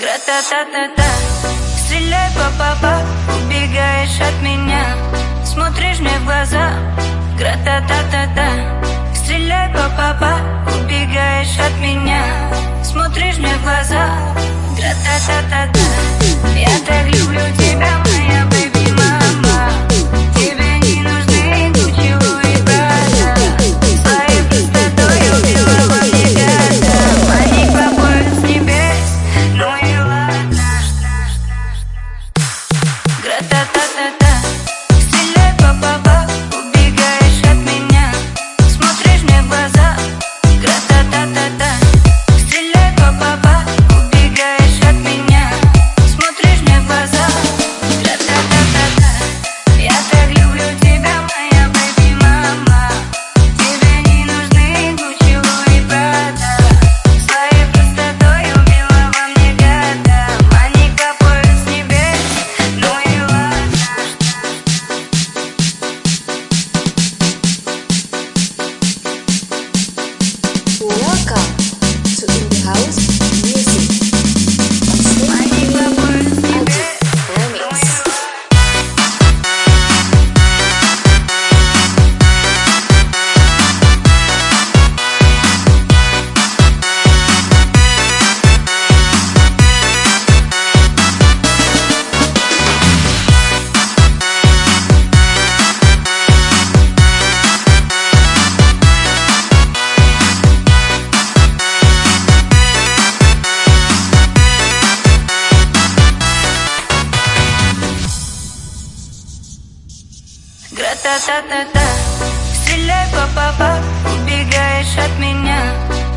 Гра-та-та-та-та. Стреляй, папа, убегаешь от меня. Смотришь мне в глаза. Гра-та-та-та-та. Стреляй, папа, убегаешь от меня. Смотришь мне в глаза. Гра-та-та-та-та Гра-та-та-та-та, стреляй па-па-па, убегаешь от меня,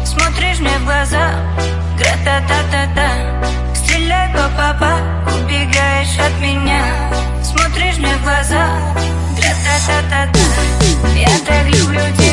смотришь мне в глаза. Гра-та-та-та-та, стреляй па-па-па, убегаешь от меня, смотришь мне в глаза. Гра-та-та-та-та, я так люблю тебя.